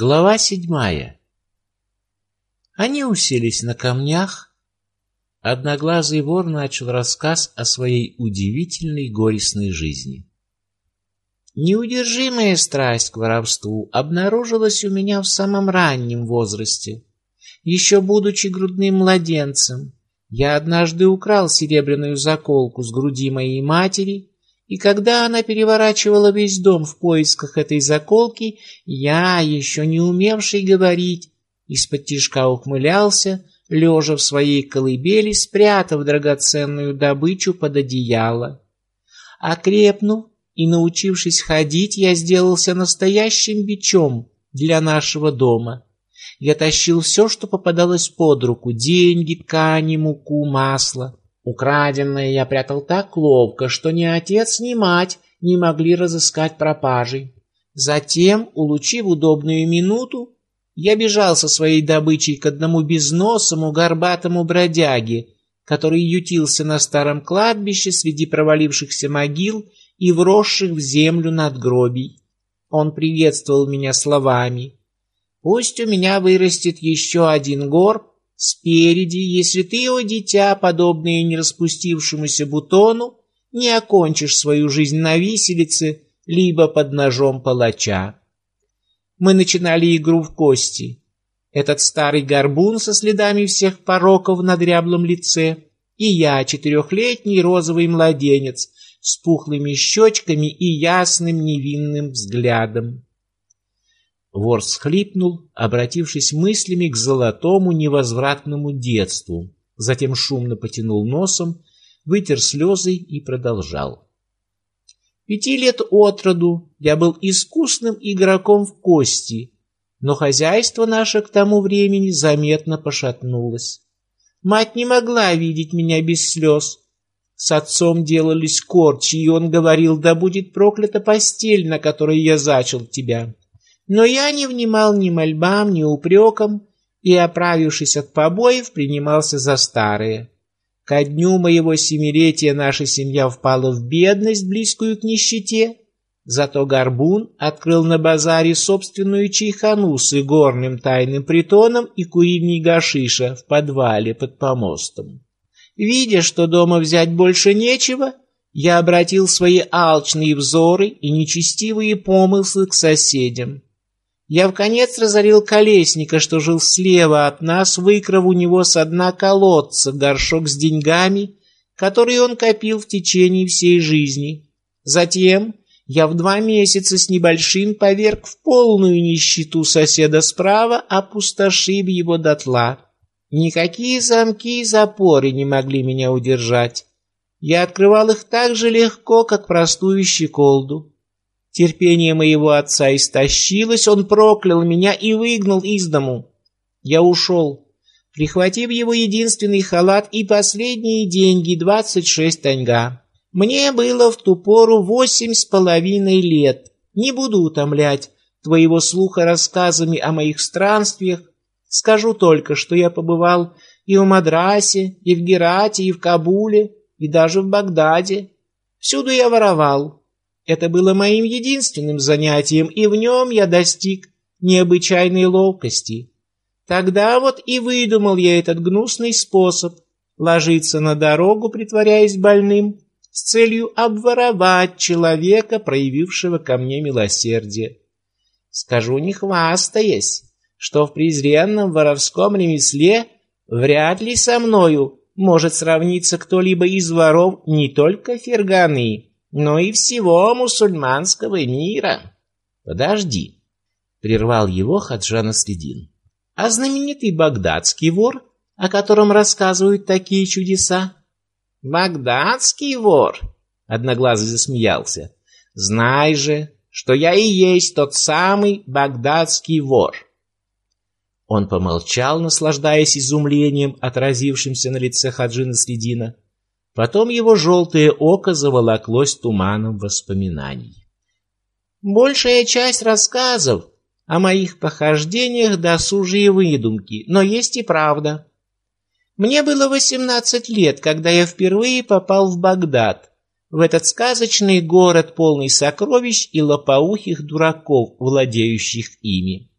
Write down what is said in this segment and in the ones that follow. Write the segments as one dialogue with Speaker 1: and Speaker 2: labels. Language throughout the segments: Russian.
Speaker 1: Глава седьмая. Они уселись на камнях. Одноглазый вор начал рассказ о своей удивительной горестной жизни. Неудержимая страсть к воровству обнаружилась у меня в самом раннем возрасте. Еще будучи грудным младенцем, я однажды украл серебряную заколку с груди моей матери и когда она переворачивала весь дом в поисках этой заколки, я, еще не умевший говорить, из-под тишка ухмылялся, лежа в своей колыбели, спрятав драгоценную добычу под одеяло. Окрепнув и научившись ходить, я сделался настоящим бичом для нашего дома. Я тащил все, что попадалось под руку: деньги, ткани, муку, масло. Украденное я прятал так ловко, что ни отец, ни мать не могли разыскать пропажи. Затем, улучив удобную минуту, я бежал со своей добычей к одному безносому горбатому бродяге, который ютился на старом кладбище среди провалившихся могил и вросших в землю надгробий. Он приветствовал меня словами: "Пусть у меня вырастет еще один горб, Спереди, если ты, о дитя, подобное не распустившемуся бутону, не окончишь свою жизнь на виселице, либо под ножом палача. Мы начинали игру в кости. Этот старый горбун со следами всех пороков на дряблом лице, и я, четырехлетний розовый младенец, с пухлыми щечками и ясным невинным взглядом. Вор схлипнул, обратившись мыслями к золотому невозвратному детству, затем шумно потянул носом, вытер слезы и продолжал. Пяти лет от роду я был искусным игроком в кости, но хозяйство наше к тому времени заметно пошатнулось. Мать не могла видеть меня без слез. С отцом делались корчи, и он говорил: "Да будет проклята постель, на которой я зачал тебя". Но я не внимал ни мольбам, ни упрекам и, оправившись от побоев, принимался за старые. Ко дню моего семилетия наша семья впала в бедность, близкую к нищете. Зато Горбун открыл на базаре собственную чайхану с игорным тайным притоном и курильней гашиша в подвале под помостом. Видя, что дома взять больше нечего, я обратил свои алчные взоры и нечестивые помыслы к соседям. Я в конец разорил колесника, что жил слева от нас, выкрав у него с дна колодца горшок с деньгами, которые он копил в течение всей жизни. Затем я в два месяца с небольшим поверг в полную нищету соседа справа, опустошив его дотла. Никакие замки и запоры не могли меня удержать. Я открывал их так же легко, как простую щеколду. Терпение моего отца истощилось, он проклял меня и выгнал из дому. Я ушел, прихватив его единственный халат и последние деньги двадцать шесть таньга. Мне было в ту пору восемь с половиной лет. Не буду утомлять твоего слуха рассказами о моих странствиях. Скажу только, что я побывал и в Мадрасе, и в Герате, и в Кабуле, и даже в Багдаде. Всюду я воровал, это было моим единственным занятием, и в нем я достиг необычайной ловкости. Тогда вот и выдумал я этот гнусный способ ложиться на дорогу, притворяясь больным, с целью обворовать человека, проявившего ко мне милосердие. Скажу не хвастаясь, что в презренном воровском ремесле вряд ли со мною может сравниться кто-либо из воров не только Ферганы, но и всего мусульманского мира. Подожди, прервал его Хаджан Следин. А знаменитый багдадский вор, о котором рассказывают такие чудеса? Багдадский вор, одноглазый засмеялся. Знай же, что я и есть тот самый багдадский вор. Он помолчал, наслаждаясь изумлением, отразившимся на лице Хаджина Следина. Потом его желтое око заволоклось туманом воспоминаний. Большая часть рассказов о моих похождениях досужие выдумки, но есть и правда. Мне было восемнадцать лет, когда я впервые попал в Багдад, в этот сказочный город, полный сокровищ и лопоухих дураков, владеющих ими.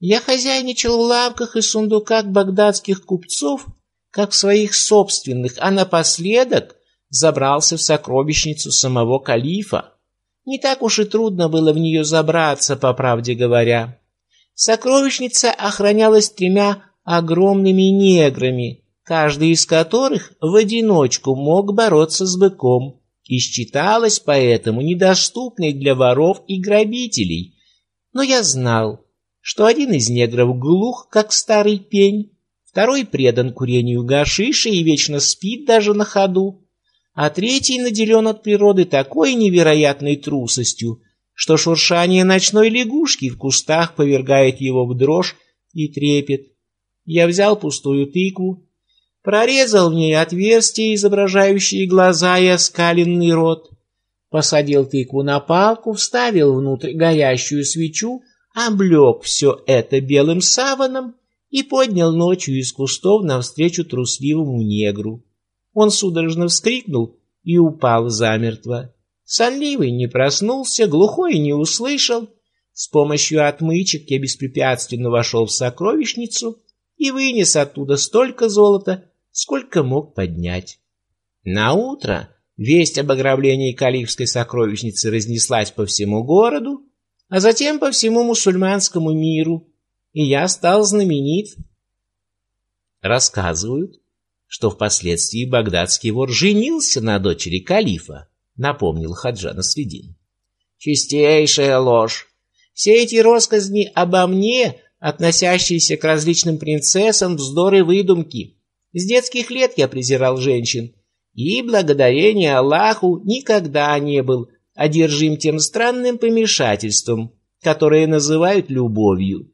Speaker 1: Я хозяйничал в лавках и сундуках багдадских купцов, как в своих собственных, а напоследок забрался в сокровищницу самого калифа. Не так уж и трудно было в нее забраться, по правде говоря. Сокровищница охранялась тремя огромными неграми, каждый из которых в одиночку мог бороться с быком, и считалась поэтому недоступной для воров и грабителей. Но я знал, что один из негров глух, как старый пень, второй предан курению гашиша и вечно спит даже на ходу, а третий наделен от природы такой невероятной трусостью, что шуршание ночной лягушки в кустах повергает его в дрожь и трепет. Я взял пустую тыкву, прорезал в ней отверстие, изображающее глаза и оскаленный рот, посадил тыкву на палку, вставил внутрь горящую свечу, облег все это белым саваном и поднял ночью из кустов навстречу трусливому негру. Он судорожно вскрикнул и упал замертво. Сонливый не проснулся, глухой не услышал. С помощью отмычек я беспрепятственно вошел в сокровищницу и вынес оттуда столько золота, сколько мог поднять. На утро весть об ограблении калифской сокровищницы разнеслась по всему городу, а затем по всему мусульманскому миру, и я стал знаменит. Рассказывают, что впоследствии багдадский вор женился на дочери калифа, напомнил Хаджан Асвидин. Чистейшая ложь. Все эти россказни обо мне, относящиеся к различным принцессам, вздоры выдумки. С детских лет я презирал женщин и, благодарение Аллаху, никогда не был одержим тем странным помешательством, которое называют любовью.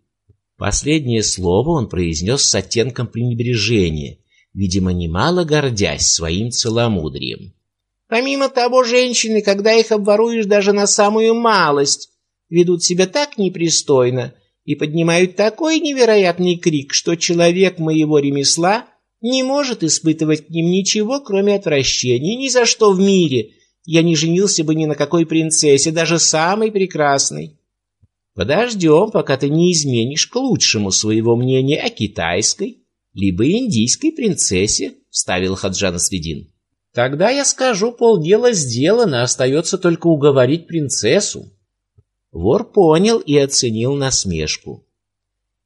Speaker 1: Последнее слово он произнес с оттенком пренебрежения, видимо, немало гордясь своим целомудрием. Помимо того, женщины, когда их обворуешь даже на самую малость, ведут себя так непристойно и поднимают такой невероятный крик, что человек моего ремесла не может испытывать к ним ничего, кроме отвращения. Ни за что в мире я не женился бы ни на какой принцессе, даже самой прекрасной. Подождем, пока ты не изменишь к лучшему своего мнения о китайской, либо индийской принцессе, — вставил Хаджан Средин. Тогда я скажу, полдела сделано, остается только уговорить принцессу. Вор понял и оценил насмешку.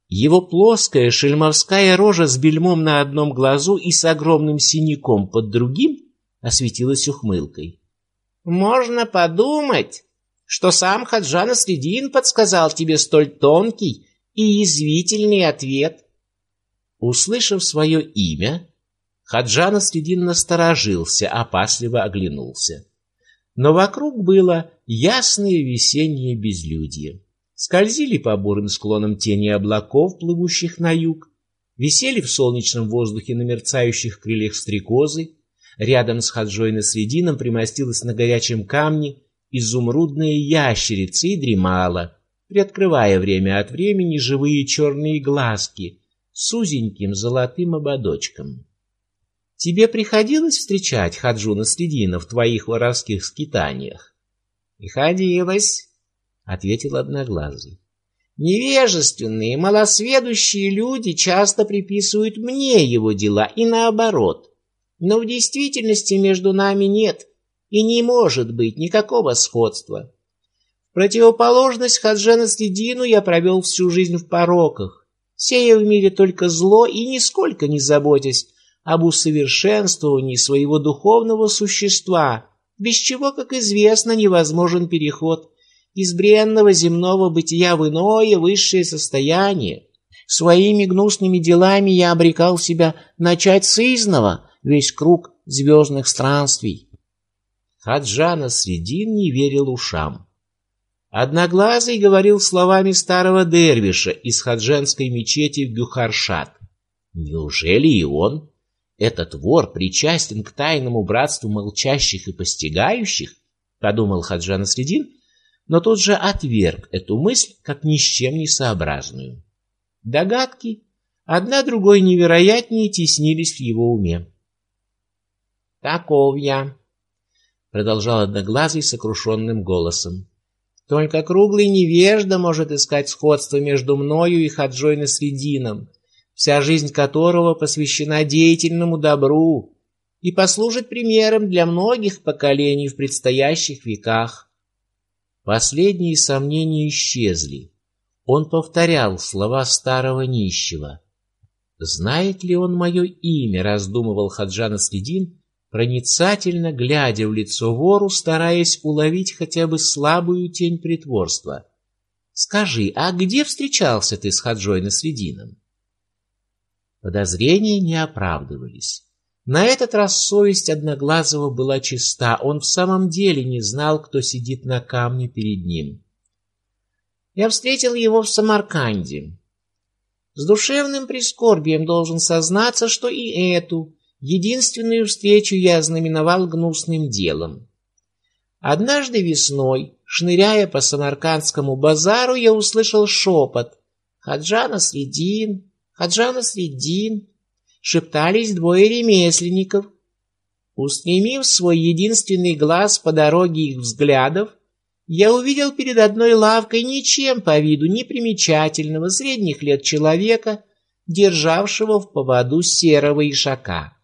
Speaker 1: Его плоская шельмовская рожа с бельмом на одном глазу и с огромным синяком под другим осветилась ухмылкой. «Можно подумать, что сам Хаджан Средин подсказал тебе столь тонкий и язвительный ответ». Услышав свое имя, Хаджан Средин насторожился, опасливо оглянулся. Но вокруг было ясное весеннее безлюдье скользили по бурым склонам тени облаков, плывущих на юг, висели в солнечном воздухе на мерцающих крыльях стрекозы, рядом с Хаджой на средином примостилась на горячем камне изумрудная ящерица и дремала, приоткрывая время от времени живые черные глазки с узеньким золотым ободочком. Тебе приходилось встречать Хаджуна Средина в твоих воровских скитаниях? Приходилось, — ответил Одноглазый. «Невежественные, малосведущие люди часто приписывают мне его дела и наоборот. Но в действительности между нами нет и не может быть никакого сходства. В противоположность Хаджана Следину я провел всю жизнь в пороках, сея в мире только зло и нисколько не заботясь об усовершенствовании своего духовного существа, без чего, как известно, невозможен переход из бренного земного бытия в иное высшее состояние. Своими гнусными делами я обрекал себя начать с изного весь круг звездных странствий. Хаджана Средин не верил ушам. Одноглазый говорил словами старого дервиша из хаджанской мечети в Гюхаршат. Неужели и он, этот вор, причастен к тайному братству молчащих и постигающих? Подумал Хаджана Средин но тут же отверг эту мысль как ни с чем не сообразную. Догадки, одна другой невероятнее, теснились в его уме. «Таков я», — продолжал Одноглазый сокрушенным голосом. Только круглый невежда может искать сходство между мною и Хаджой Насредином, вся жизнь которого посвящена деятельному добру и послужит примером для многих поколений в предстоящих веках. Последние сомнения исчезли. Он повторял слова старого нищего. Знает ли он мое имя, раздумывал Хаджан Следин, проницательно глядя в лицо вору, стараясь уловить хотя бы слабую тень притворства. Скажи, а где встречался ты с Хаджой Наследином? Подозрения не оправдывались. На этот раз совесть Одноглазого была чиста. Он в самом деле не знал, кто сидит на камне перед ним. Я встретил его в Самарканде. С душевным прискорбием должен сознаться, что и эту единственную встречу я ознаменовал гнусным делом. Однажды весной, шныряя по самаркандскому базару, я услышал шепот «Хаджана Средин! Хаджана Средин!» Шептались двое ремесленников. Устремив свой единственный глаз по дороге их взглядов, я увидел перед одной лавкой ничем по виду непримечательного средних лет человека, державшего в поводу серого ишака.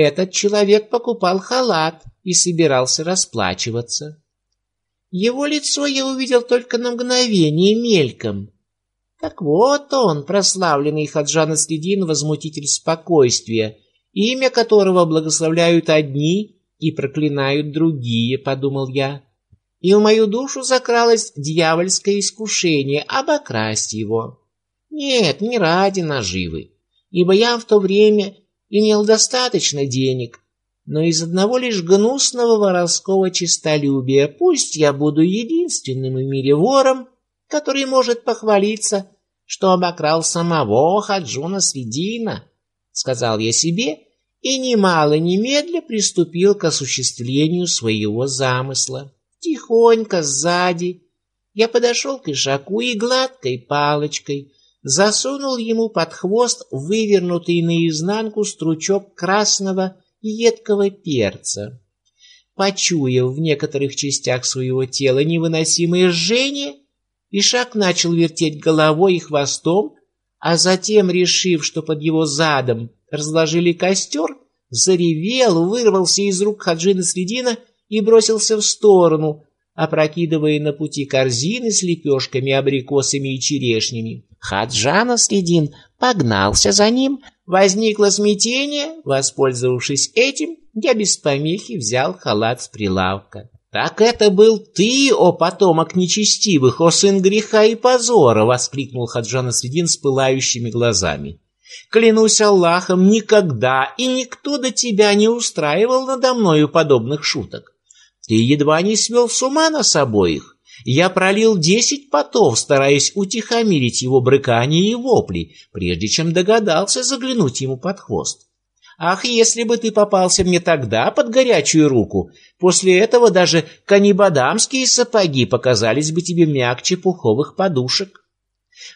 Speaker 1: Этот человек покупал халат и собирался расплачиваться. Его лицо я увидел только на мгновение мельком. Так вот он, прославленный Хаджан Следин, возмутитель спокойствия, имя которого благословляют одни и проклинают другие, подумал я и в мою душу закралось дьявольское искушение обокрасть его. Нет, не ради наживы, ибо я в то время имел достаточно денег, но из одного лишь гнусного воровского честолюбия. Пусть я буду единственным в мире вором, который может похвалиться, что обокрал самого Хаджуна Свидина, сказал я себе, и немало немедля приступил к осуществлению своего замысла. Тихонько сзади я подошел к ишаку и гладкой палочкой засунул ему под хвост вывернутый наизнанку стручок красного едкого перца. Почуяв в некоторых частях своего тела невыносимое жжение, Ишак начал вертеть головой и хвостом, а затем, решив, что под его задом разложили костер, заревел, вырвался из рук Хаджина Средина и бросился в сторону, опрокидывая на пути корзины с лепешками, абрикосами и черешнями. Хаджана Следин погнался за ним. Возникло смятение. Воспользовавшись этим, я без помехи взял халат с прилавка. «Так это был ты, о потомок нечестивых, о сын греха и позора!» — воскликнул Хаджана Средин с пылающими глазами. Клянусь Аллахом, никогда и никто до тебя не устраивал надо мною подобных шуток. Ты едва не свел с ума нас обоих. Я пролил десять потов, стараясь утихомирить его брыкание и вопли, прежде чем догадался заглянуть ему под хвост. Ах, если бы ты попался мне тогда под горячую руку, после этого даже канибадамские сапоги показались бы тебе мягче пуховых подушек.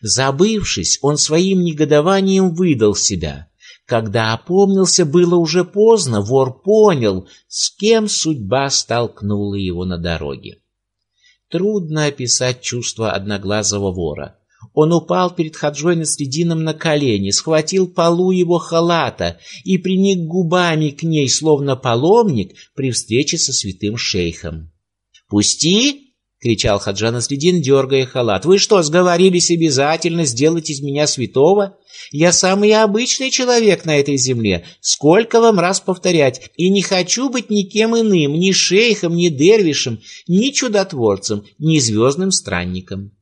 Speaker 1: Забывшись, он своим негодованием выдал себя. Когда опомнился, было уже поздно, вор понял, с кем судьба столкнула его на дороге. Трудно описать чувство одноглазого вора. Он упал перед Хаджой Наследином на колени, схватил полу его халата и приник губами к ней, словно паломник при встрече со святым шейхом. «Пусти!» Кричал Хаджан Следин, дергая халат. Вы что, сговорились обязательно сделать из меня святого? Я самый обычный человек на этой земле. Сколько вам раз повторять? И не хочу быть никем иным, ни шейхом, ни дервишем, ни чудотворцем, ни звездным странником.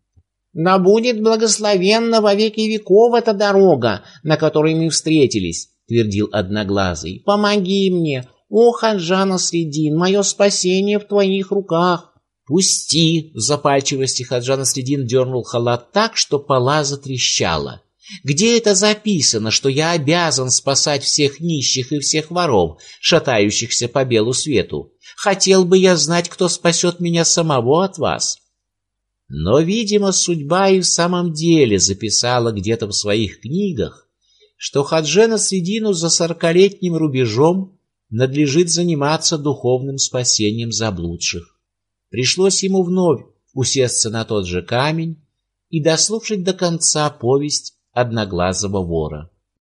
Speaker 1: Да будет благословенна во веки веков эта дорога, на которой мы встретились, твердил Одноглазый. Помоги мне, о Хаджана Средин, мое спасение в твоих руках. «Пусти!» — в запальчивости Хаджан Средин дернул халат так, что пола затрещала. «Где это записано, что я обязан спасать всех нищих и всех воров, шатающихся по белу свету? Хотел бы я знать, кто спасет меня самого от вас». Но, видимо, судьба и в самом деле записала где-то в своих книгах, что Хаджена Средину за сорокалетним рубежом надлежит заниматься духовным спасением заблудших. Пришлось ему вновь усесться на тот же камень и дослушать до конца повесть одноглазого вора.